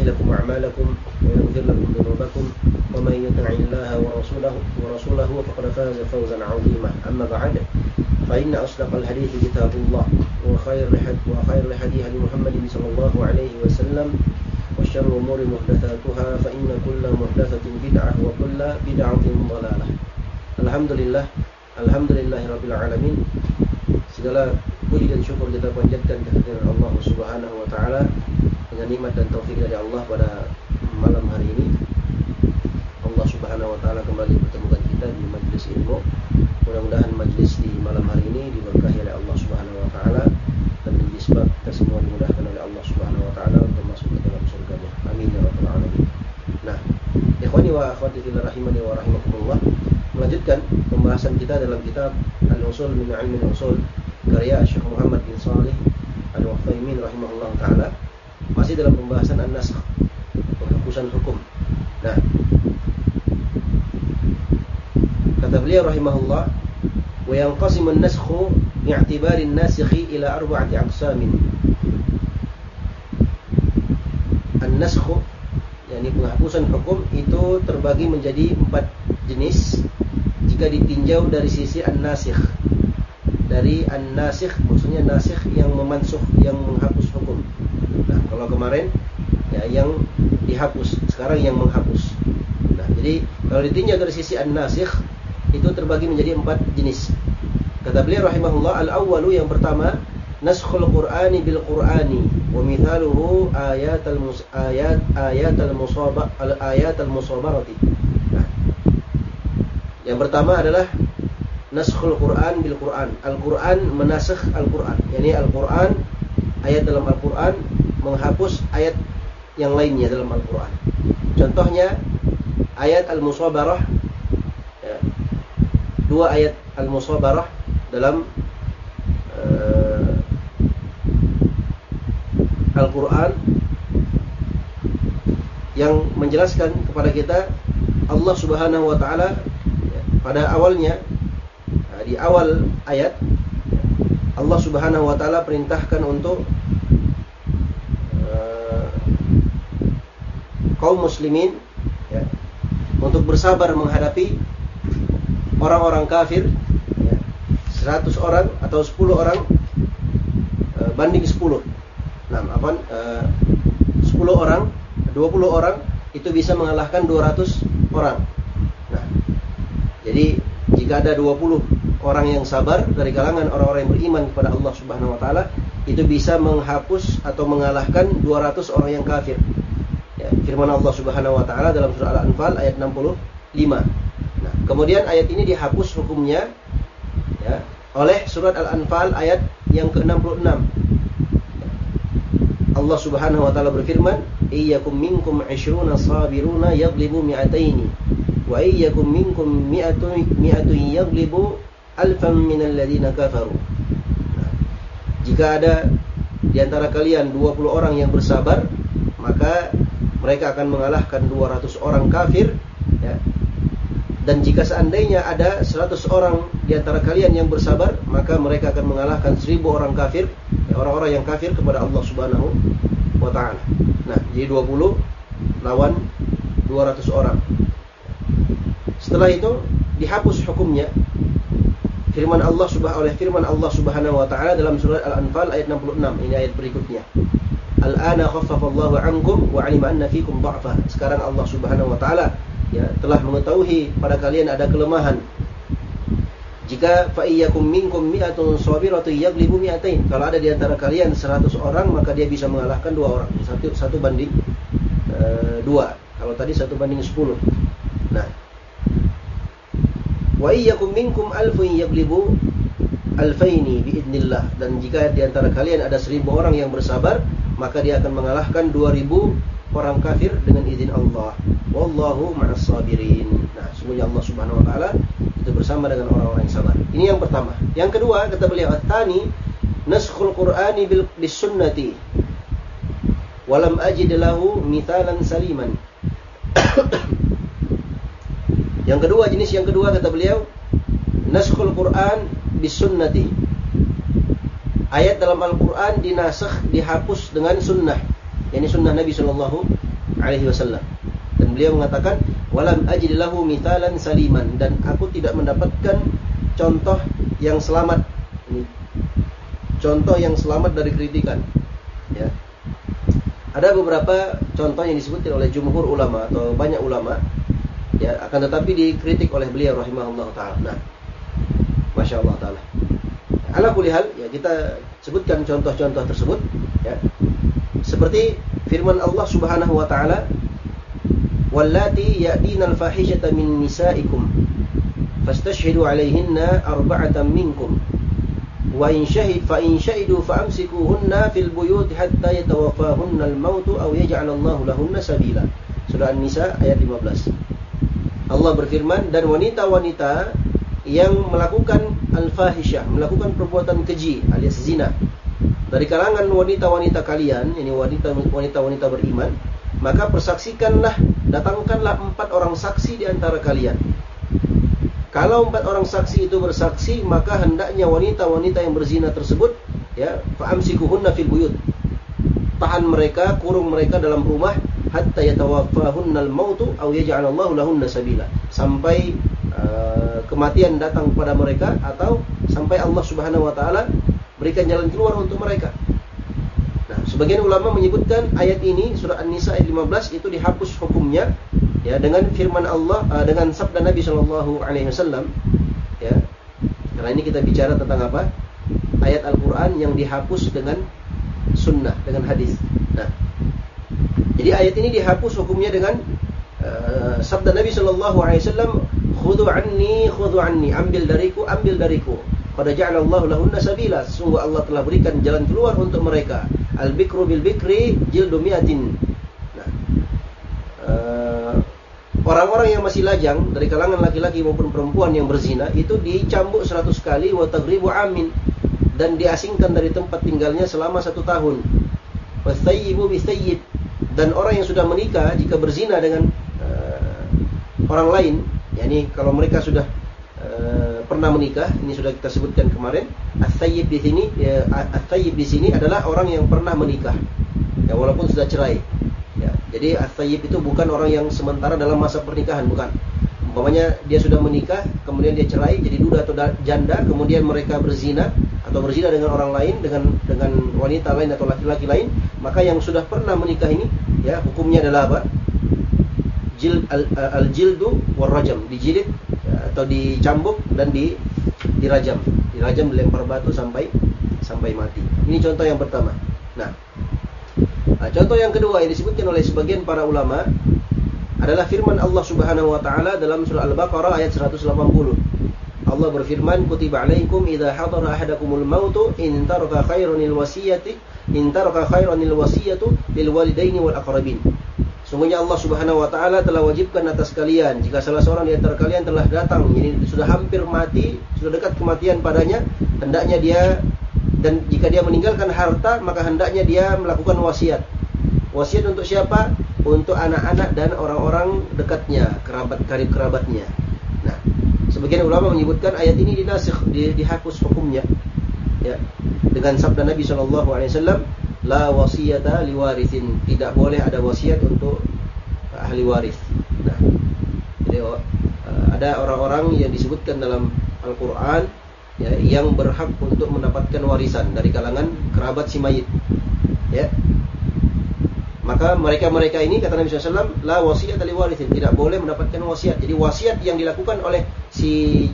يصلح لكم أعمالكم ويغفر لكم ذنوبكم ومن يطع الله ورسوله ورسوله فقد فاز فوزا عظيما. أما بعد فإن أصدق الحديث كتاب الله وخير وخير الحديث محمد صلى الله عليه وسلم وشر الأمور محدثاتها فإن كل محدثة بدعة وكل بدعة ضلالة. الحمد لله الحمد لله رب العالمين. Segala puji dan syukur kita panjatkan kehadiran Allah Subhanahu wa taala. Dengan nikmat dan taufik dari Allah pada malam hari ini. Allah Subhanahu wa taala kembali pertemukan kita di majlis ilmu. Mudah-mudahan majlis di malam hari ini diberkahi oleh Allah Subhanahu wa taala dan menjadi sebab kita semua dimudahkan oleh Allah Subhanahu wa taala untuk masuk ke dalam surganya. Amin ya rabbal alamin. Nah, ikhwani wa akhwati fillah rahimani wa rahimakumullah. Melanjutkan pembahasan kita dalam kitab Al-Usul min Al-Usul karya Syekh Muhammad bin Salih Al-Wathaimin rahimahullah taala masih dalam pembahasan an-nasakh penghapusan hukum. Nah, kata beliau rahimahullah wa yanqasimu an-naskhu bi'tibari an-nasikhi ila arba'ati aqsamin. An-naskhu yakni penghapusan hukum itu terbagi menjadi empat jenis jika ditinjau dari sisi an-nasikh dari an-nasikh maksudnya nasikh yang memansuh yang menghapus hukum. Nah, kalau kemarin ya yang dihapus, sekarang yang menghapus. Nah, jadi kalau ditinjau dari sisi an-nasikh itu terbagi menjadi empat jenis. Kata beliau rahimahullah al-awwalu yang pertama naskhul qur'ani bil qur'ani wa ayat al ayat ayat al musabah al ayat al musabarati. Nah, yang pertama adalah naskhul Quran bil Quran. Al-Quran menasakh Al-Quran. Yani Al-Quran ayat dalam Al-Quran menghapus ayat yang lainnya dalam Al-Quran. Contohnya ayat Al-Musabarah ya, dua ayat Al-Musabarah dalam uh, Al-Quran yang menjelaskan kepada kita Allah Subhanahu wa taala ya, pada awalnya di awal ayat Allah Subhanahu wa taala perintahkan untuk uh, kaum muslimin ya, untuk bersabar menghadapi orang-orang kafir ya, 100 orang atau 10 orang uh, banding 10. Nah, apa uh, 10 orang, 20 orang itu bisa mengalahkan 200 orang. Nah, jadi jika ada 20 orang yang sabar dari kalangan orang-orang yang beriman kepada Allah Subhanahu wa taala itu bisa menghapus atau mengalahkan 200 orang yang kafir. Firman Allah Subhanahu wa taala dalam surah Al-Anfal ayat 65. Nah, kemudian ayat ini dihapus hukumnya ya, oleh surat Al-Anfal ayat yang ke-66. Allah Subhanahu wa taala berfirman, "Iyyakum minkum 'ishruna sabiruna yaghlibu mi'ataini wa iyyakum minkum mi'atun mi'atun yaghlibu alfan minal ladina kafaru. Nah, jika ada di antara kalian 20 orang yang bersabar, maka mereka akan mengalahkan 200 orang kafir ya. Dan jika seandainya ada 100 orang di antara kalian yang bersabar, maka mereka akan mengalahkan 1000 orang kafir, ya, orang-orang yang kafir kepada Allah Subhanahu wa taala. Nah, jadi 20 lawan 200 orang. Setelah itu dihapus hukumnya firman Allah subhanahu oleh firman Allah Subhanahu wa taala dalam surat Al-Anfal ayat 66. Ini ayat berikutnya. Al-ana khaffafa Allahu 'ankum wa 'alima anna fikum dha'fa. Sekarang Allah Subhanahu wa taala ya telah mengetahui pada kalian ada kelemahan Jika fa iyyakum minkum mi'atun sabiratu yaglibu mi'atain. Kalau ada di antara kalian 100 orang maka dia bisa mengalahkan dua orang. Satu satu banding uh, dua. Kalau tadi satu banding 10. Nah. Wa iyyakum minkum alfun yaglibu alfaini biidnillah dan jika di antara kalian ada seribu orang yang bersabar maka dia akan mengalahkan dua ribu orang kafir dengan izin Allah wallahu ma'as sabirin nah semuanya Allah Subhanahu wa taala itu bersama dengan orang-orang yang sabar. Ini yang pertama. Yang kedua kata beliau At-tani naskhul Qur'ani bil sunnati. Walam ajid lahu mithalan saliman. yang kedua jenis yang kedua kata beliau naskhul Qur'an bis sunnati. Ayat dalam Al-Qur'an dinasakh dihapus dengan sunnah. Yani sunnah Nabi sallallahu alaihi wasallam. Dan beliau mengatakan walam ajid lahu mithalan saliman. Dan aku tidak mendapatkan contoh yang selamat. Ini contoh yang selamat dari kritikan ya. Ada beberapa contoh yang disebutkan oleh jumhur ulama atau banyak ulama ya akan tetapi dikritik oleh beliau rahimahullah taala. Nah masya Allah taala ala kulihal ya kita sebutkan contoh-contoh tersebut ya. Seperti firman Allah Subhanahu wa taala wallati ya'dina al-fahishata min nisaikum fastashhidu 'alayhinna arba'atan minkum wa in shahid fa in shahidu fa amsikuhunna fil buyut hatta yatawaffahunna al-maut aw yaj'al Allahu lahunna sabila. Surah An-Nisa ayat 15 Allah berfirman dan wanita-wanita yang melakukan al-fahishah melakukan perbuatan keji alias zina dari kalangan wanita-wanita kalian ini wanita-wanita beriman maka persaksikanlah, datangkanlah empat orang saksi di antara kalian. Kalau empat orang saksi itu bersaksi, maka hendaknya wanita-wanita yang berzina tersebut, ya, fa'amsikuhunna fil buyut. Tahan mereka, kurung mereka dalam rumah, hatta yatawaffahunnal mautu aw yaj'alallahu lahunna sabila. Sampai uh, kematian datang kepada mereka atau sampai Allah Subhanahu wa taala berikan jalan keluar untuk mereka. Sebagian ulama menyebutkan ayat ini surah An-Nisa ayat 15 itu dihapus hukumnya ya dengan firman Allah uh, dengan sabda Nabi Shallallahu alaihi wasallam ya. Karena ini kita bicara tentang apa? Ayat Al-Qur'an yang dihapus dengan sunnah dengan hadis. Nah. Jadi ayat ini dihapus hukumnya dengan uh, sabda Nabi Shallallahu alaihi wasallam khudhu anni khudhu anni. Ambil dariku ambil dariku. Qad ja'alallahu lahunna sabila. Sungguh Allah telah berikan jalan keluar untuk mereka. Al bikru bil bikri jildu mi'atin. Nah. Uh, orang-orang yang masih lajang dari kalangan laki-laki maupun perempuan yang berzina itu dicambuk 100 kali wa tagribu amin. Dan diasingkan dari tempat tinggalnya selama satu tahun. Wasayyibu bisayyib dan orang yang sudah menikah jika berzina dengan uh, orang lain yakni kalau mereka sudah uh, pernah menikah ini sudah kita sebutkan kemarin As-sayyib di sini ya, di sini adalah orang yang pernah menikah. Ya walaupun sudah cerai. Ya, jadi as-sayyib itu bukan orang yang sementara dalam masa pernikahan, bukan. Umpamanya dia sudah menikah, kemudian dia cerai jadi duda atau janda, kemudian mereka berzina atau berzina dengan orang lain dengan dengan wanita lain atau laki-laki lain, maka yang sudah pernah menikah ini ya hukumnya adalah apa? Jil al-jildu war rajam, dijilid ya, atau dicambuk dan di dirajam dirajam dilempar batu sampai sampai mati. Ini contoh yang pertama. Nah, nah contoh yang kedua yang disebutkan oleh sebagian para ulama adalah firman Allah Subhanahu wa taala dalam surah Al-Baqarah ayat 180. Allah berfirman, "Kutiba 'alaikum idza hadara ahadakumul mautu in taraka khairanil wasiyati in taraka khairanil wasiyatu lil walidaini wal aqrabin." Sungguhnya Allah Subhanahu wa taala telah wajibkan atas kalian jika salah seorang di antara kalian telah datang ini sudah hampir mati, sudah dekat kematian padanya, hendaknya dia dan jika dia meninggalkan harta maka hendaknya dia melakukan wasiat. Wasiat untuk siapa? Untuk anak-anak dan orang-orang dekatnya, kerabat karib kerabatnya. Nah, sebagian ulama menyebutkan ayat ini dinasikh, di, dihapus hukumnya. Ya. Dengan sabda Nabi Shallallahu alaihi wasallam, la wasiyata liwarithin tidak boleh ada wasiat untuk ahli waris. Nah jadi uh, ada orang-orang yang disebutkan dalam Al-Qur'an ya, yang berhak untuk mendapatkan warisan dari kalangan kerabat si mayit ya. Maka mereka-mereka ini kata Nabi SAW la wasiat liwarithin tidak boleh mendapatkan wasiat. Jadi wasiat yang dilakukan oleh si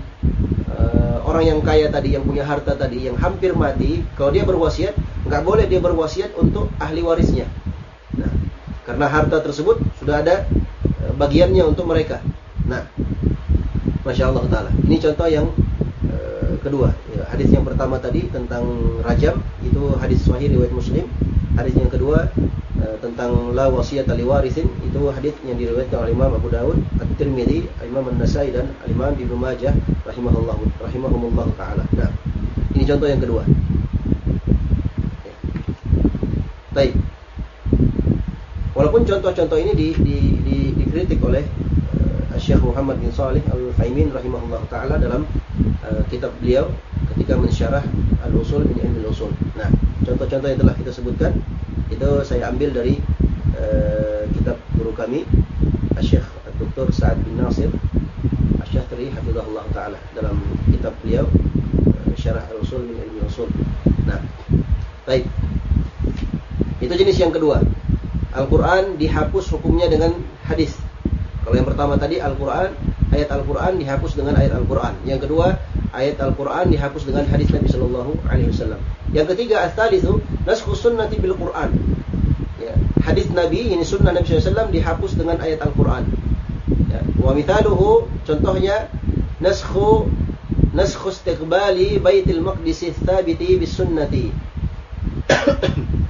uh, orang yang kaya tadi, yang punya harta tadi, yang hampir mati, kalau dia berwasiat, nggak boleh dia berwasiat untuk ahli warisnya. Nah, karena harta tersebut sudah ada eh, bagiannya untuk mereka. Nah, masya Allah taala. Ini contoh yang uh, kedua. Ya, hadis yang pertama tadi tentang rajam itu hadis sahih riwayat Muslim. Hadis yang kedua uh, tentang la wasiat li warisin itu hadis yang diriwayatkan oleh Imam Abu Dawud, At-Tirmidzi, Imam An-Nasai dan Imam Ibnu Majah rahimahullah rahimahumullah taala. Nah, ini contoh yang kedua. Ya. Baik. Walaupun contoh-contoh ini di, di, di, dikritik oleh Syekh Muhammad bin Salih Al-Faimin rahimahullah taala dalam uh, kitab beliau ketika mensyarah Al-Usul min Ilmi Al-Usul. Nah, contoh-contoh yang telah kita sebutkan itu saya ambil dari uh, kitab guru kami Syekh Dr. Sa'ad bin Nasir Asy-Syafi'i hafizahullah taala dalam kitab beliau uh, Syarah Al-Usul min Ilmi Al-Usul. Nah, baik. Itu jenis yang kedua. Al-Quran dihapus hukumnya dengan hadis kalau yang pertama tadi Al-Quran, ayat Al-Quran dihapus dengan ayat Al-Quran. Yang kedua, ayat Al-Quran dihapus dengan hadis Nabi Shallallahu Alaihi Wasallam. Yang ketiga, as-talithu naskhu sunnati bil Quran. Ya, hadis Nabi, ini sunnah Nabi SAW dihapus dengan ayat Al-Quran. Ya, wa mithaluhu, contohnya, naskhu naskhu istiqbali baitil maqdis thabiti bis sunnati.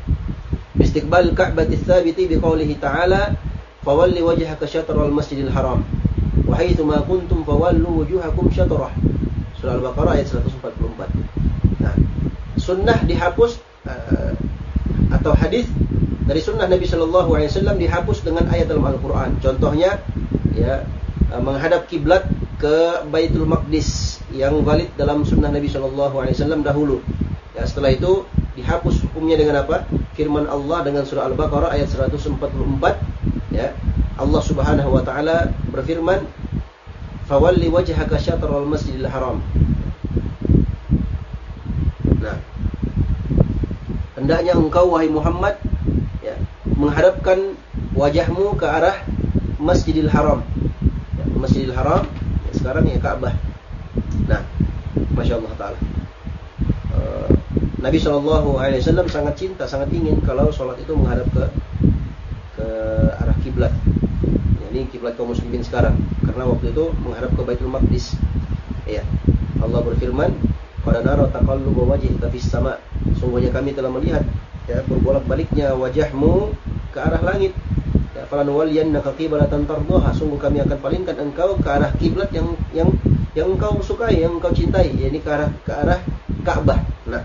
Istiqbal Ka'bati thabiti biqaulihi ta'ala fawalli wajhaka syatral masjidil haram wa haitsu ma kuntum fawallu wujuhakum syatrah surah al-baqarah ayat 144 nah sunnah dihapus uh, atau hadis dari sunnah Nabi Shallallahu Alaihi Wasallam dihapus dengan ayat dalam Al-Quran. Contohnya, ya uh, menghadap kiblat ke Baitul Maqdis yang valid dalam sunnah Nabi Shallallahu Alaihi Wasallam dahulu. Ya, setelah itu dihapus hukumnya dengan apa? Firman Allah dengan surah Al-Baqarah ayat 144 ya. Allah Subhanahu wa taala berfirman fawalli wajhaka syatral masjidil haram. Nah hendaknya engkau wahai Muhammad ya menghadapkan wajahmu ke arah Masjidil Haram. Ya, Masjidil Haram ya, sekarang ya Ka'bah nah Masya Allah Ta'ala. Uh, Nabi Shallallahu Alaihi Wasallam sangat cinta, sangat ingin kalau sholat itu menghadap ke ke arah kiblat. Ini kiblat kaum muslimin sekarang karena waktu itu menghadap ke Baitul Maqdis. Ya. Allah berfirman, "Qad nara taqalluba wajhika fis sama." Sungguhnya kami telah melihat ya berbolak-baliknya wajahmu ke arah langit. Ya, falan waliyannaka qiblatan tardaha. Sungguh kami akan palingkan engkau ke arah kiblat yang yang yang engkau sukai, yang engkau cintai, yakni ke arah ke arah Ka'bah. Nah,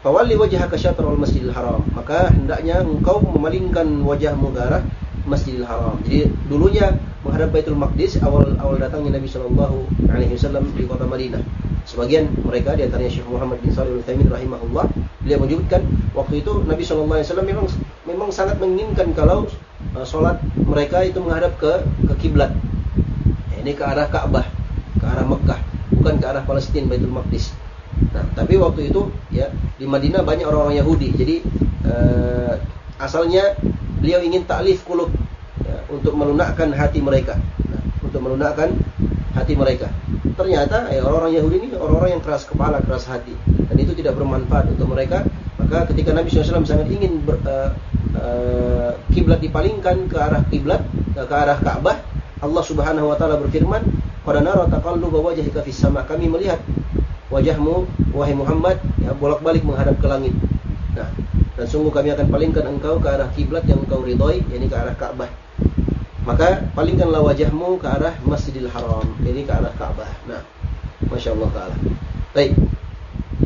Fawalli wajhaka syatrul Masjidil Haram. Maka hendaknya engkau memalingkan wajahmu ke arah Masjidil Haram. Jadi dulunya menghadap Baitul Maqdis awal awal datangnya Nabi Shallallahu alaihi wasallam di kota Madinah. Sebagian mereka di antaranya Syekh Muhammad bin Shalih Al-Utsaimin rahimahullah, beliau menyebutkan waktu itu Nabi Shallallahu alaihi wasallam memang memang sangat menginginkan kalau uh, mereka itu menghadap ke ke kiblat. Ini ke arah Ka'bah, ke arah Mekah, bukan ke arah Palestina Baitul Maqdis. Nah, tapi waktu itu ya di Madinah banyak orang-orang Yahudi. Jadi uh, asalnya beliau ingin taklif kulub ya, untuk melunakkan hati mereka. Nah, untuk melunakkan hati mereka. Ternyata ya, orang-orang Yahudi ini orang-orang yang keras kepala, keras hati, dan itu tidak bermanfaat untuk mereka. Maka ketika Nabi SAW sangat ingin ber, uh, uh, kiblat dipalingkan ke arah kiblat ke arah Ka'bah, Allah Subhanahu wa taala berfirman, "Qad nara taqalluba wajhika sama." Kami melihat wajahmu wahai Muhammad ya bolak-balik menghadap ke langit. Nah, dan sungguh kami akan palingkan engkau ke arah kiblat yang engkau ridhoi, yakni ke arah Ka'bah. Maka palingkanlah wajahmu ke arah Masjidil Haram, yakni ke arah Ka'bah. Nah, Masya Allah Ta'ala. Baik.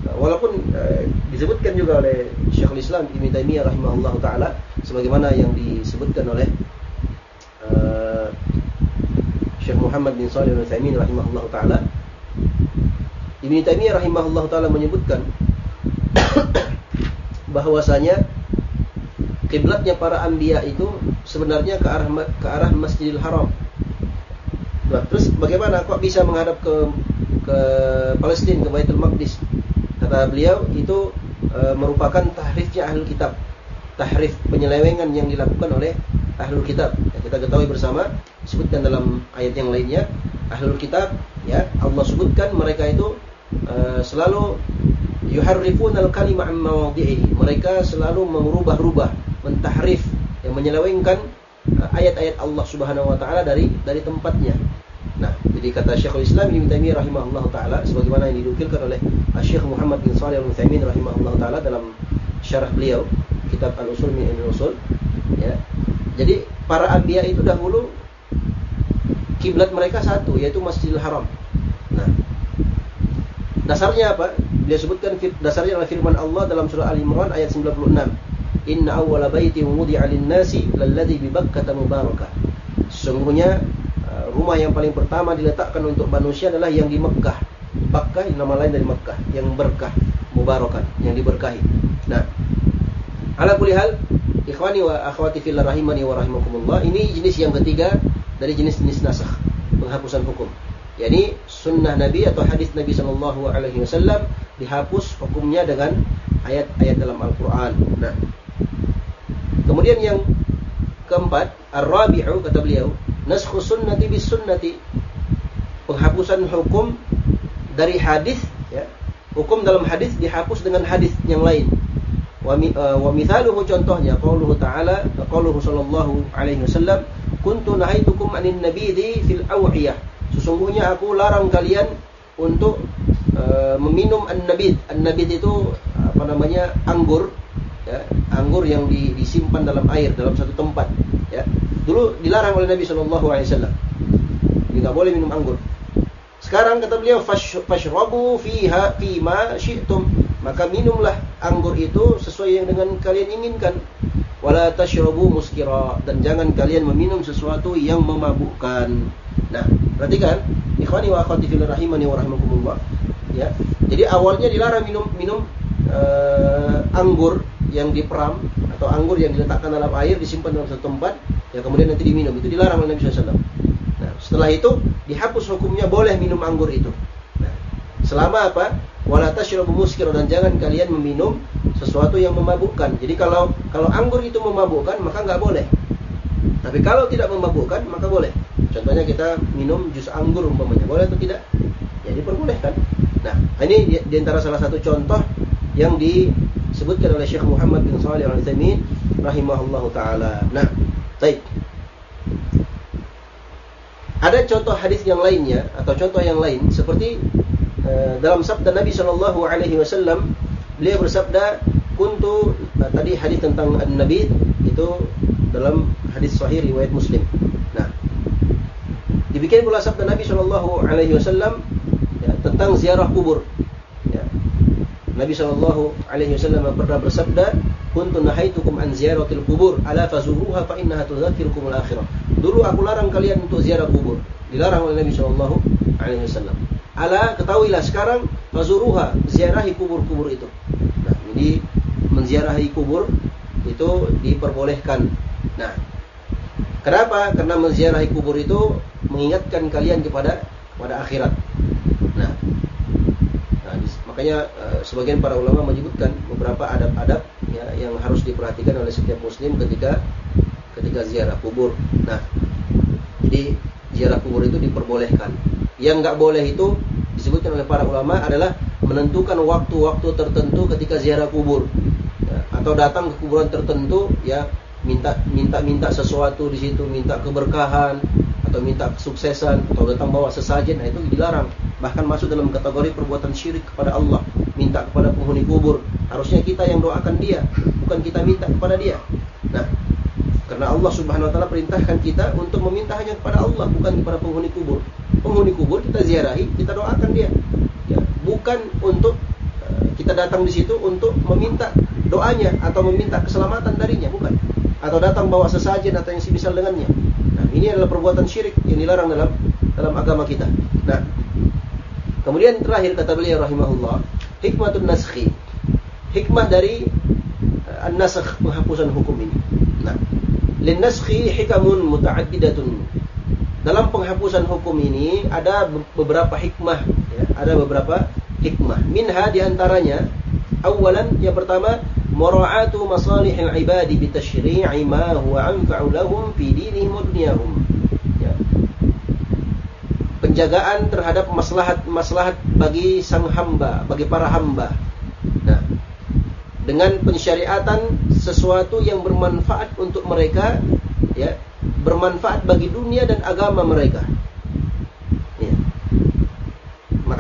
Nah, walaupun eh, disebutkan juga oleh Syekhul Islam Ibn Taimiyah rahimahullah taala sebagaimana yang disebutkan oleh uh, Syekh Muhammad bin Shalih Al-Utsaimin rahimahullah taala Ibnu Taimiyah rahimahullah taala menyebutkan bahwasanya kiblatnya para anbiya itu sebenarnya ke arah ke arah Masjidil Haram. Nah, terus bagaimana kok bisa menghadap ke ke Palestina ke Baitul Maqdis? Kata beliau itu e, merupakan tahrifnya ahli kitab. Tahrif penyelewengan yang dilakukan oleh ahlul kitab. Ya, kita ketahui bersama disebutkan dalam ayat yang lainnya ahlul kitab ya Allah sebutkan mereka itu uh, selalu yuharrifun al-kalima an mawadhi'ihi. Mereka selalu mengubah-rubah, mentahrif, yang menyelewengkan uh, ayat-ayat Allah Subhanahu wa taala dari dari tempatnya. Nah, jadi kata Syekhul Islam Ibnu Taimiyah rahimahullah taala sebagaimana yang didukilkan oleh Syekh Muhammad bin Shalih Al-Utsaimin rahimahullah taala dalam syarah beliau kitab Al-Usul min Al-Usul ya. Jadi para anbiya itu dahulu kiblat mereka satu yaitu Masjidil Haram. Nah, dasarnya apa? Dia sebutkan dasarnya adalah firman Allah dalam surah Al-Imran ayat 96. Inna awwala baitin wudi'a lin-nasi lalladzi bi Bakkah mubarakah. Sesungguhnya rumah yang paling pertama diletakkan untuk manusia adalah yang di Mekah. Bakkah nama lain dari Mekah, yang berkah, mubarakan, yang diberkahi. Nah, ala kulli hal, ikhwani wa akhwati fillah rahimani wa rahimakumullah, ini jenis yang ketiga dari jenis-jenis nasakh, penghapusan hukum. Yani sunnah Nabi atau hadis Nabi Shallallahu Alaihi Wasallam dihapus hukumnya dengan ayat-ayat dalam Al-Quran. Nah, kemudian yang keempat, ar-rabi'u kata beliau, naskhu sunnati bis sunnati. Penghapusan hukum dari hadis ya hukum dalam hadis dihapus dengan hadis yang lain. Wa uh, mithaluhu contohnya qauluhu ta'ala qauluhu sallallahu alaihi wasallam kuntu nahaitukum anin nabidi fil awiyah sesungguhnya aku larang kalian untuk uh, meminum an-nabid an-nabid itu apa namanya anggur ya anggur yang disimpan dalam air dalam satu tempat ya Dulu dilarang oleh Nabi Shallallahu Alaihi Wasallam. Tidak boleh minum anggur. Sekarang kata beliau fashrabu fiha fima syi'tum. Maka minumlah anggur itu sesuai yang dengan kalian inginkan. Wala tashrabu muskira dan jangan kalian meminum sesuatu yang memabukkan. Nah, perhatikan, ikhwani wa akhwati fillah rahimani wa rahimakumullah. Ya. Jadi awalnya dilarang minum minum uh, anggur yang diperam atau anggur yang diletakkan dalam air disimpan dalam satu tempat ya kemudian nanti diminum itu dilarang oleh Nabi SAW. Nah, setelah itu dihapus hukumnya boleh minum anggur itu. Nah, selama apa? Wala tashrabu muskir dan jangan kalian meminum sesuatu yang memabukkan. Jadi kalau kalau anggur itu memabukkan maka nggak boleh. Tapi kalau tidak memabukkan maka boleh. Contohnya kita minum jus anggur umpamanya, boleh atau tidak? Ya diperbolehkan. Nah, ini di, antara salah satu contoh yang disebutkan oleh Syekh Muhammad bin Shalih Al-Utsaimin rahimahullahu taala. Nah, Baik. Ada contoh hadis yang lainnya atau contoh yang lain seperti uh, dalam sabda Nabi Shallallahu Alaihi Wasallam beliau bersabda kuntu uh, tadi hadis tentang Nabi itu dalam hadis sahih riwayat Muslim. Nah, dibikin pula sabda Nabi Shallallahu Alaihi Wasallam ya, tentang ziarah kubur. Ya. Nabi Shallallahu Alaihi Wasallam pernah bersabda, kuntu nahaitukum an ziyaratil kubur ala fazuruha fa innaha tudzakkirukum akhirah. Dulu aku larang kalian untuk ziarah kubur. Dilarang oleh Nabi sallallahu alaihi wasallam. Ala ketahuilah sekarang fazuruha, ziarahi kubur-kubur itu. Nah, jadi menziarahi kubur itu diperbolehkan. Nah, kenapa? Karena menziarahi kubur itu mengingatkan kalian kepada kepada akhirat. Nah, nah makanya uh, sebagian para ulama menyebutkan beberapa adab-adab ya, yang harus diperhatikan oleh setiap muslim ketika ketika ziarah kubur. Nah, jadi ziarah kubur itu diperbolehkan. Yang nggak boleh itu disebutkan oleh para ulama adalah menentukan waktu-waktu tertentu ketika ziarah kubur ya, atau datang ke kuburan tertentu ya minta minta minta sesuatu di situ minta keberkahan atau minta kesuksesan atau datang bawa sesajen nah itu dilarang. Bahkan masuk dalam kategori perbuatan syirik kepada Allah minta kepada penghuni kubur. Harusnya kita yang doakan dia bukan kita minta kepada dia. Nah karena Allah Subhanahu wa taala perintahkan kita untuk meminta hanya kepada Allah bukan kepada penghuni kubur. Penghuni kubur kita ziarahi kita doakan dia. Ya, bukan untuk uh, kita datang di situ untuk meminta doanya atau meminta keselamatan darinya bukan atau datang bawa sesajen atau yang semisal dengannya nah ini adalah perbuatan syirik yang dilarang dalam dalam agama kita nah kemudian terakhir kata beliau rahimahullah hikmatun naskhi. Hikmah dari uh, an-nasakh penghapusan hukum ini. Nah, lin naskhi hikamun muta'addidatun. Dalam penghapusan hukum ini ada beberapa hikmah, ya, ada beberapa hikmah. Minha di antaranya, awalan yang pertama mura'atu masalihil ibadi bitashri'i ma huwa anfa'u lahum fi dinihim wa dunyahum. Ya. penjagaan terhadap maslahat-maslahat bagi sang hamba, bagi para hamba. Nah, dengan pensyariatan sesuatu yang bermanfaat untuk mereka, ya, bermanfaat bagi dunia dan agama mereka. Ya.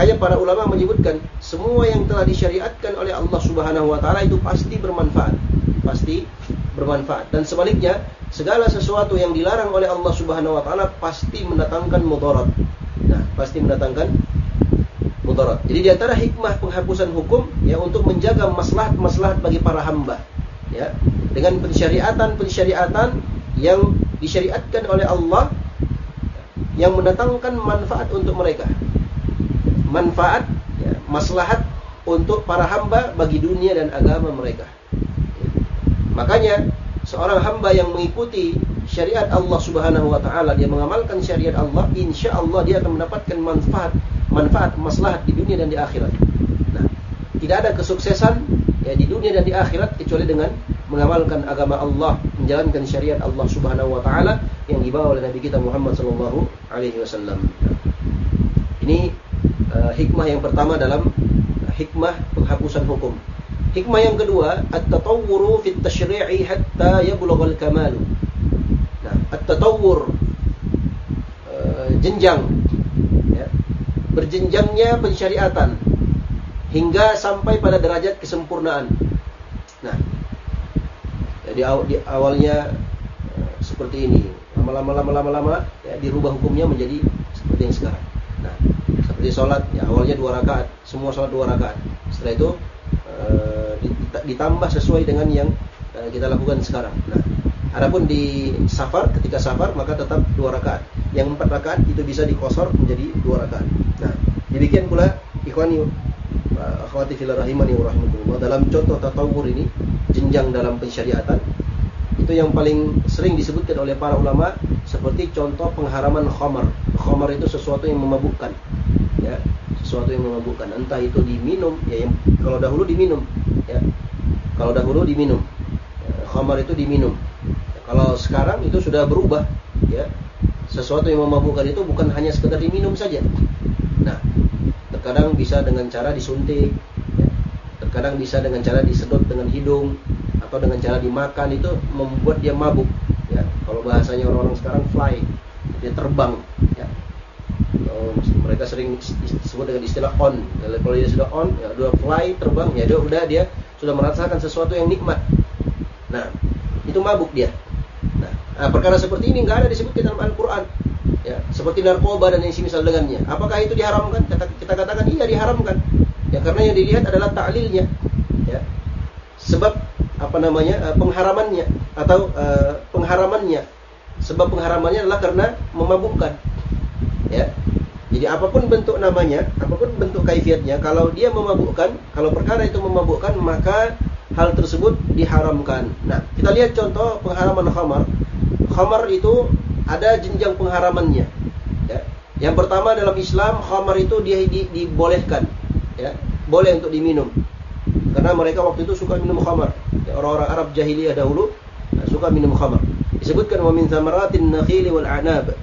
Makanya para ulama menyebutkan semua yang telah disyariatkan oleh Allah Subhanahu wa taala itu pasti bermanfaat, pasti bermanfaat. Dan sebaliknya, segala sesuatu yang dilarang oleh Allah Subhanahu wa taala pasti mendatangkan mudarat. Nah, pasti mendatangkan mudarat. Jadi di antara hikmah penghapusan hukum ya untuk menjaga maslahat-maslahat bagi para hamba. Ya, dengan pensyariatan-pensyariatan yang disyariatkan oleh Allah yang mendatangkan manfaat untuk mereka. Manfaat ya, maslahat untuk para hamba bagi dunia dan agama mereka. Makanya seorang hamba yang mengikuti syariat Allah Subhanahu wa taala, dia mengamalkan syariat Allah, insya Allah dia akan mendapatkan manfaat manfaat maslahat di dunia dan di akhirat. Nah, tidak ada kesuksesan ya di dunia dan di akhirat kecuali dengan mengamalkan agama Allah, menjalankan syariat Allah Subhanahu wa taala yang dibawa oleh Nabi kita Muhammad sallallahu alaihi wasallam. Ini uh, hikmah yang pertama dalam hikmah penghapusan hukum. Hikmah yang kedua, at-tatawwuru fit tasyri'i hatta yablughal kamalu. Nah, at-tatawwur uh, jenjang berjenjangnya pensyariatan hingga sampai pada derajat kesempurnaan. Nah, di, aw, di awalnya uh, seperti ini, lama-lama lama-lama lama ya dirubah hukumnya menjadi seperti yang sekarang. Seperti sholat ya awalnya dua rakaat, semua sholat dua rakaat. Setelah itu uh, ditambah sesuai dengan yang uh, kita lakukan sekarang. Nah, adapun di safar ketika safar maka tetap dua rakaat. Yang empat rakaat itu bisa dikosor menjadi dua rakaat. Nah, demikian pula ikhwani uh, akhwati fil rahimani wa dalam contoh tatawur ini jenjang dalam pensyariatan itu yang paling sering disebutkan oleh para ulama seperti contoh pengharaman khamar. Khamar itu sesuatu yang memabukkan. Ya, sesuatu yang memabukkan. Entah itu diminum, ya yang kalau dahulu diminum, ya. Kalau dahulu diminum. Ya, khamar itu diminum. Kalau sekarang itu sudah berubah, ya. Sesuatu yang memabukkan itu bukan hanya sekedar diminum saja. Nah, terkadang bisa dengan cara disuntik, ya. terkadang bisa dengan cara disedot dengan hidung atau dengan cara dimakan itu membuat dia mabuk. Ya, kalau bahasanya orang-orang sekarang fly, dia terbang. Ya. Oh, mereka sering disebut dengan istilah on. Kalau dia sudah on, ya udah fly, terbang, ya dia udah dia sudah merasakan sesuatu yang nikmat. Nah, itu mabuk dia. Nah, nah perkara seperti ini nggak ada disebut dalam Al-Quran. Ya seperti narkoba dan yang semisal dengannya. Apakah itu diharamkan? Kita katakan iya diharamkan. Ya karena yang dilihat adalah taklilnya ya sebab apa namanya eh, pengharamannya atau uh, pengharamannya. Sebab pengharamannya adalah karena memabukkan ya jadi apa pun bentuk namanya apa pun bentuk kaifiatnya kalau dia memabukkan kalau perkara itu memabukkan maka hal tersebut diharamkan nah kita lihat contoh pengharaman khamar khamar itu ada jenjang pengharamannya. Ya. Yang pertama dalam Islam khamar itu dia di, dibolehkan, ya, boleh untuk diminum. Karena mereka waktu itu suka minum khamar. Ya, orang-orang Arab jahiliyah dahulu nah, suka minum khamar. Disebutkan wa min thamaratin nakhili wal a'nab.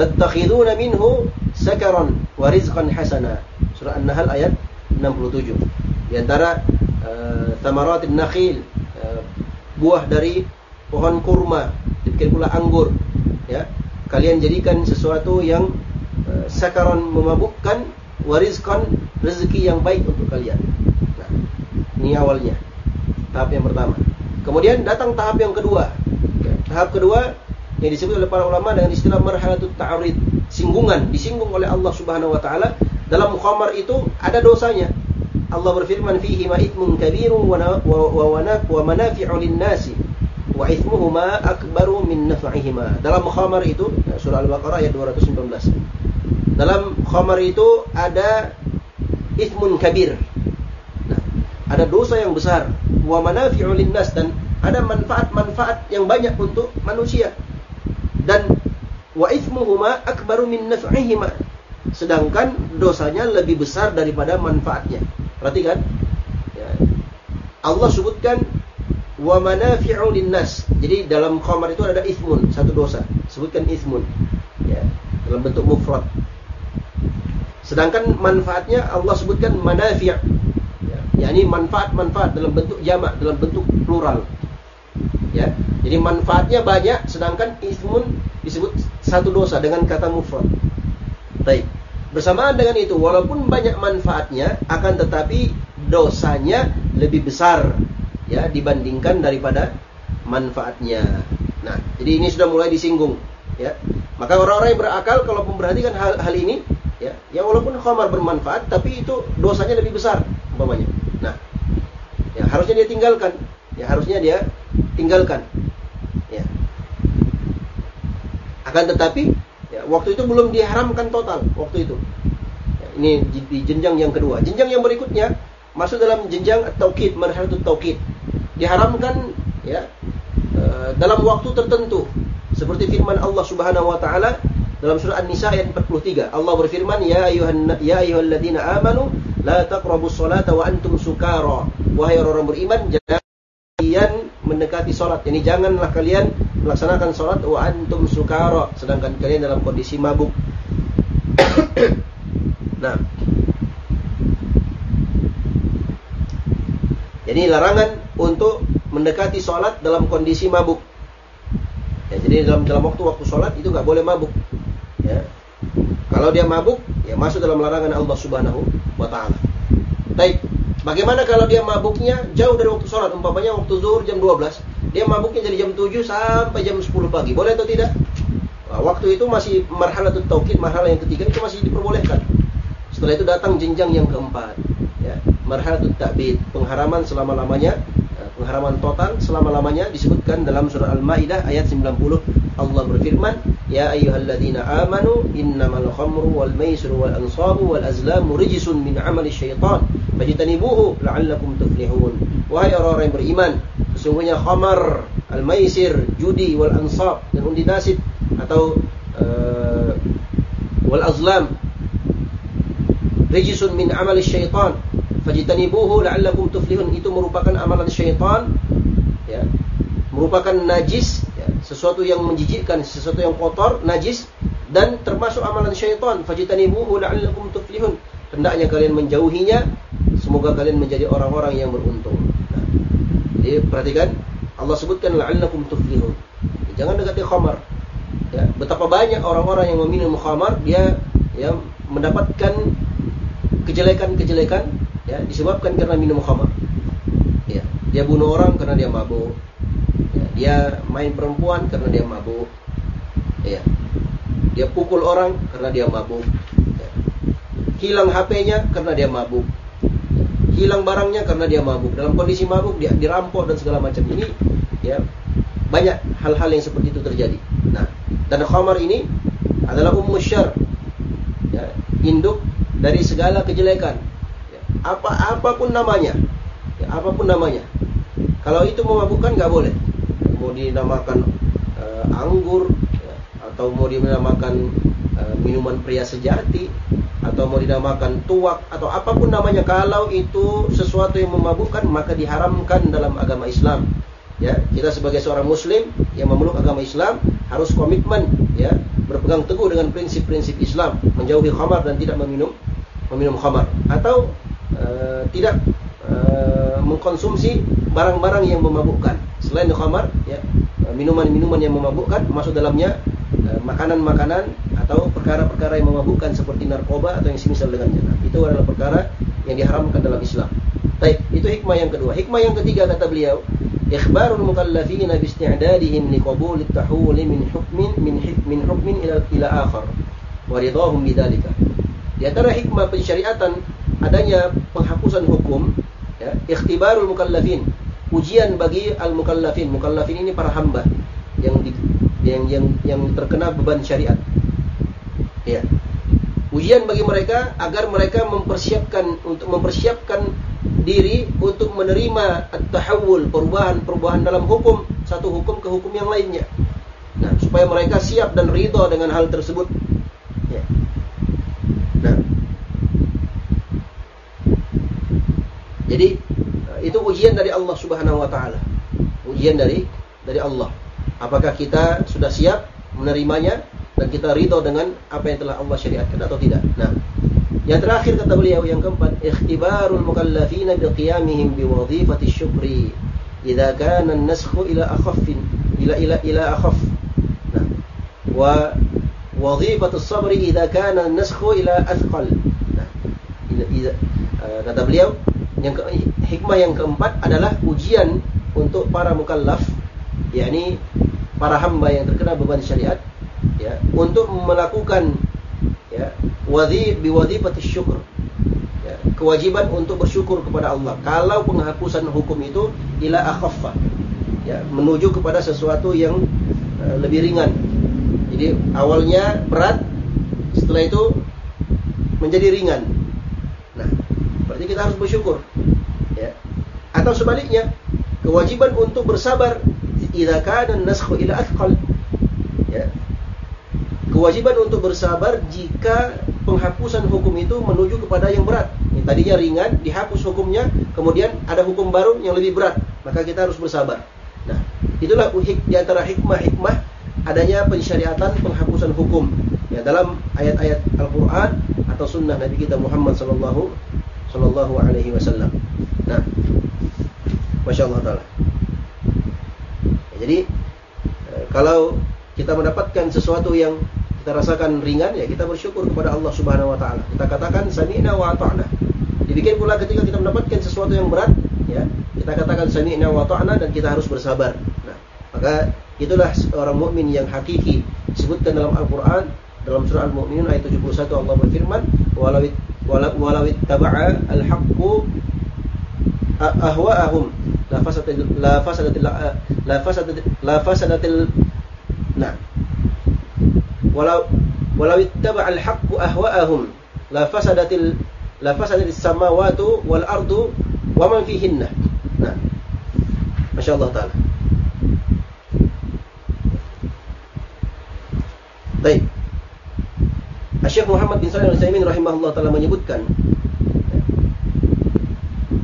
Tattakhiduna minhu sakaran wa rizqan hasana. Surah An-Nahl ayat 67. Di antara uh, thamaratin nakhil buah dari pohon kurma, demikian pula anggur. Ya, kalian jadikan sesuatu yang uh, sakaron memabukkan, wariskan rezeki yang baik untuk kalian. Nah, ini awalnya tahap yang pertama. Kemudian datang tahap yang kedua. Tahap kedua yang disebut oleh para ulama dengan istilah marhalatut ta'rid, singgungan, disinggung oleh Allah Subhanahu wa taala. Dalam khamar itu ada dosanya. Allah berfirman fihi ma ithmun kabirun wa wa wa manafi'u lin-nasi wa ithmuhuma akbaru min naf'ihima. Dalam khamar itu surah Al-Baqarah ayat 219. Dalam khamar itu ada ithmun kabir. Nah, ada dosa yang besar wa manafi'u lin-nas dan ada manfaat-manfaat yang banyak untuk manusia. Dan wa ithmuhuma akbaru min naf'ihima. Sedangkan dosanya lebih besar daripada manfaatnya. Perhatikan. Ya. Allah sebutkan wa manafi'u linnas. Jadi dalam khamar itu ada ismun, satu dosa. Sebutkan ismun. Ya, dalam bentuk mufrad. Sedangkan manfaatnya Allah sebutkan manafi'. Ya, yakni manfaat-manfaat dalam bentuk jamak, dalam bentuk plural. Ya. Jadi manfaatnya banyak sedangkan ismun disebut satu dosa dengan kata mufrad. Baik. Bersamaan dengan itu, walaupun banyak manfaatnya, akan tetapi dosanya lebih besar ya dibandingkan daripada manfaatnya. Nah, jadi ini sudah mulai disinggung ya. Maka orang-orang yang berakal kalau memperhatikan hal, hal ini ya, ya walaupun khamar bermanfaat tapi itu dosanya lebih besar umpamanya. Nah, ya harusnya dia tinggalkan. Ya harusnya dia tinggalkan. Ya. Akan tetapi ya, waktu itu belum diharamkan total waktu itu. Ya, ini di jenjang yang kedua. Jenjang yang berikutnya masuk dalam jenjang taukid, marhalatul taukid. Diharamkan ya e, dalam waktu tertentu. Seperti firman Allah Subhanahu wa taala dalam surah An-Nisa ayat 43. Allah berfirman, "Ya ayuhan ya ayyuhalladzina amanu la taqrabus salata wa antum sukara." Wahai orang-orang beriman, jangan mendekati salat. Ini janganlah kalian melaksanakan salat wa antum sukara sedangkan kalian dalam kondisi mabuk. nah, Jadi larangan untuk mendekati sholat dalam kondisi mabuk. Ya, jadi dalam dalam waktu waktu sholat itu nggak boleh mabuk. Ya. Kalau dia mabuk, ya masuk dalam larangan Allah Subhanahu wa taala. Baik. Bagaimana kalau dia mabuknya jauh dari waktu sholat, umpamanya waktu zuhur jam 12, dia mabuknya dari jam 7 sampai jam 10 pagi. Boleh atau tidak? Nah, waktu itu masih marhalatul taukid, marhalah yang ketiga itu masih diperbolehkan. Setelah itu datang jenjang yang keempat ya ta'bid pengharaman selama-lamanya ya, pengharaman total selama-lamanya disebutkan dalam surah Al-Maidah ayat 90 Allah berfirman ya ayyuhalladzina amanu innamal khamru wal maisiru wal ansabu wal azlamu rijsun min amali syaitan fajtanibuhu la'allakum tuflihun. Wahai orang-orang yang beriman sesungguhnya khamar al-maisir judi wal ansab dan undi nasib atau uh, wal azlam rijisun min amali syaitan fajtanibuhu la'allakum tuflihun. Itu merupakan amalan syaitan ya merupakan najis ya, sesuatu yang menjijikkan sesuatu yang kotor najis dan termasuk amalan syaitan. Fajtanibuhu la'allakum tuflihun. Hendaknya kalian menjauhinya semoga kalian menjadi orang-orang yang beruntung nah, jadi perhatikan Allah sebutkan la'allakum tuflihun jangan dekati khamar ya betapa banyak orang-orang yang meminum khamar dia ya mendapatkan kejelekan-kejelekan ya disebabkan karena minum khamar. Ya, dia bunuh orang karena dia mabuk. Ya, dia main perempuan karena dia mabuk. Ya. Dia pukul orang karena dia mabuk. Ya. Hilang HP-nya karena dia mabuk. Hilang barangnya karena dia mabuk. Dalam kondisi mabuk dia dirampok dan segala macam ini ya banyak hal-hal yang seperti itu terjadi. Nah, dan khamar ini adalah ummu syar. Ya, induk dari segala kejelekan. Ya, apa apa pun namanya, ya, apa pun namanya. Kalau itu memabukkan nggak boleh. Mau dinamakan uh, anggur, ya, atau mau dinamakan minuman pria sejati, atau mau dinamakan tuak, atau apa pun namanya. Kalau itu sesuatu yang memabukkan, maka diharamkan dalam agama Islam. Ya, kita sebagai seorang Muslim yang memeluk agama Islam harus komitmen, ya, berpegang teguh dengan prinsip-prinsip Islam, menjauhi khamar dan tidak meminum meminum khamar atau uh, tidak uh, mengkonsumsi barang-barang yang memabukkan selain khamar ya minuman-minuman yang memabukkan masuk dalamnya makanan-makanan uh, atau perkara-perkara yang memabukkan seperti narkoba atau yang semisal dengan zina itu adalah perkara yang diharamkan dalam Islam baik itu hikmah yang kedua hikmah yang ketiga kata beliau ikhbarul mukallafina bi isti'dadihim liqabul at-tahwul min hukmin min min hukmin ila ila akhar wa ridahum bidzalika di antara hikmah pensyariatan adanya penghapusan hukum, ya, ikhtibarul mukallafin, ujian bagi al mukallafin. Mukallafin ini para hamba yang di, yang yang yang terkena beban syariat. Ya. Ujian bagi mereka agar mereka mempersiapkan untuk mempersiapkan diri untuk menerima at-tahawul, perubahan-perubahan dalam hukum satu hukum ke hukum yang lainnya. Nah, supaya mereka siap dan ridho dengan hal tersebut. Ya. Nah. Jadi itu ujian dari Allah Subhanahu wa taala. ujian dari dari Allah. Apakah kita sudah siap menerimanya dan kita ridho dengan apa yang telah Allah syariatkan atau tidak? Nah, yang terakhir kata beliau yang keempat, ikhtibarul mukallafina biqiyamihim biwadhifati syukri idza kana an-naskhu ila akhaffin ila ila ila akhaff. Nah, wa wadhifatu sabri idza kana an-naskhu ila athqal. Nah, ila, uh, kata beliau yang ke, hikmah yang keempat adalah ujian untuk para mukallaf yakni para hamba yang terkena beban syariat ya untuk melakukan ya wadhi biwadhifati syukur. Ya, kewajiban untuk bersyukur kepada Allah. Kalau penghapusan hukum itu ila akhaffa ya menuju kepada sesuatu yang uh, lebih ringan. Jadi awalnya berat setelah itu menjadi ringan. Nah berarti kita harus bersyukur ya. Atau sebaliknya kewajiban untuk bersabar idza kana an-naskhu ila athqal ya kewajiban untuk bersabar jika penghapusan hukum itu menuju kepada yang berat. Yang tadinya ringan dihapus hukumnya kemudian ada hukum baru yang lebih berat. Maka kita harus bersabar. Nah itulah di antara hikmah-hikmah adanya pensyariatan penghapusan hukum. Ya dalam ayat-ayat Al-Qur'an atau sunnah Nabi kita Muhammad sallallahu sallallahu alaihi wasallam. Nah Masya Allah Ta'ala. Ya, jadi eh, kalau kita mendapatkan sesuatu yang kita rasakan ringan ya kita bersyukur kepada Allah Subhanahu wa taala. Kita katakan sami'na wa ata'na. Dibikin pula ketika kita mendapatkan sesuatu yang berat ya, kita katakan sami'na wa ata'na dan kita harus bersabar. Nah, maka itulah orang mukmin yang hakiki disebutkan dalam Al-Qur'an dalam surah Al-Mu'minun ayat 71 Allah berfirman walawit walawit taba'a al-haqqu ahwa'ahum la fasadatil la fasadatil la fasadatil nah walau walau ittaba al haqqu ahwa'ahum la fasadatil la fasadatis samawati wal ardu wa man fihinna nah masyaallah taala Baik. Syekh Muhammad bin Shalih Al-Utsaimin rahimahullah taala menyebutkan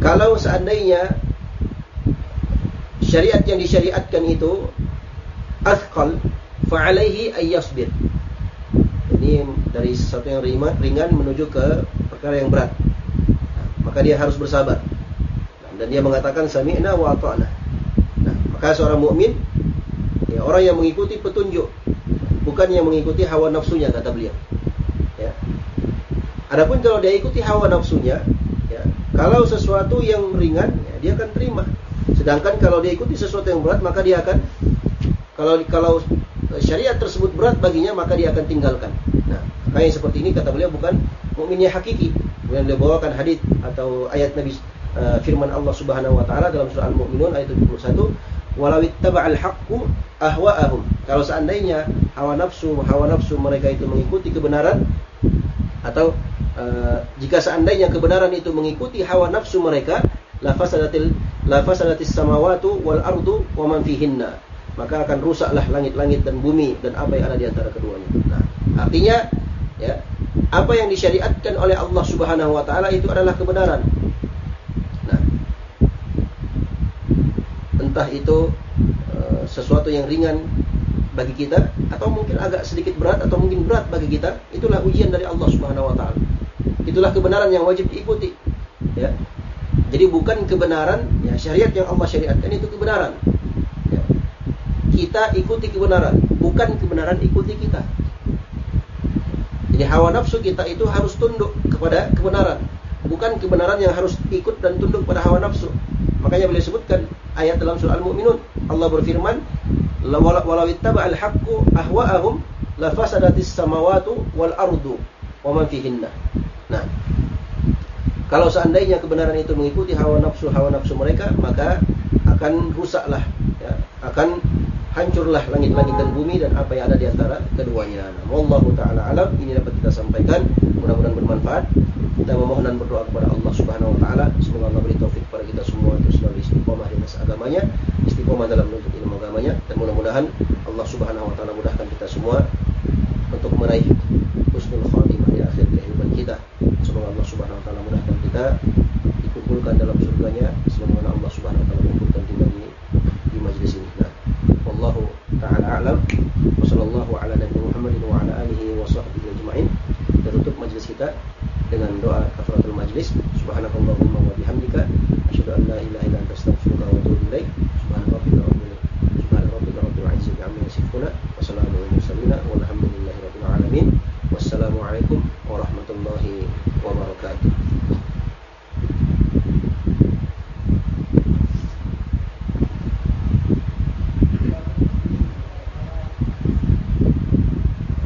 kalau seandainya syariat yang disyariatkan itu athqal fa'alaihi ayyasbir. Dari sesuatu yang ringan menuju ke perkara yang berat. Nah, maka dia harus bersabar. Dan dia mengatakan sami'na wa ata'na. Nah, maka seorang mukmin ya orang yang mengikuti petunjuk bukan yang mengikuti hawa nafsunya kata beliau. Ya. Adapun kalau dia ikuti hawa nafsunya, ya, kalau sesuatu yang ringan ya, dia akan terima. Sedangkan kalau dia ikuti sesuatu yang berat maka dia akan kalau kalau syariat tersebut berat baginya maka dia akan tinggalkan. Nah, kayak seperti ini kata beliau bukan mukminnya hakiki. Kemudian beliau bawakan hadis atau ayat Nabi uh, firman Allah Subhanahu wa taala dalam surah Al-Mu'minun ayat 71, "Walau ittaba'al haqqu ahwa'ahum." Kalau seandainya hawa nafsu hawa nafsu mereka itu mengikuti kebenaran atau uh, jika seandainya kebenaran itu mengikuti hawa nafsu mereka, la fasadatil la fasadatis samawati wal ardu wa man fihinna maka akan rusaklah langit-langit dan bumi dan apa yang ada di antara keduanya. Nah, artinya ya, apa yang disyariatkan oleh Allah Subhanahu wa taala itu adalah kebenaran. Nah, entah itu uh, sesuatu yang ringan bagi kita atau mungkin agak sedikit berat atau mungkin berat bagi kita, itulah ujian dari Allah Subhanahu wa taala. Itulah kebenaran yang wajib diikuti. Ya. Jadi bukan kebenaran ya syariat yang Allah syariatkan itu kebenaran. Kita ikuti kebenaran, bukan kebenaran ikuti kita. Jadi hawa nafsu kita itu harus tunduk kepada kebenaran, bukan kebenaran yang harus ikut dan tunduk pada hawa nafsu. Makanya boleh sebutkan ayat dalam surah Al-Mu'minun, Allah berfirman, "Walau ittaba'al haqqu ahwa'ahum la fasadatis samawati wal ardu wa man fihinna." Nah, kalau seandainya kebenaran itu mengikuti hawa nafsu hawa nafsu mereka, maka akan rusaklah, ya, akan hancurlah langit-langit dan bumi dan apa yang ada di antara keduanya. Wallahu taala alam. Ini dapat kita sampaikan. Mudah-mudahan bermanfaat. Kita memohon dan berdoa kepada Allah Subhanahu wa taala semoga Allah beri taufik kepada kita semua untuk selalu istiqomah di atas agamanya, istiqomah dalam menuntut ilmu agamanya dan mudah-mudahan Allah Subhanahu wa taala mudahkan kita semua untuk meraih husnul khatimah di akhir kehidupan kita. Semoga Allah Subhanahu wa taala mudahkan kita dikumpulkan dalam surganya.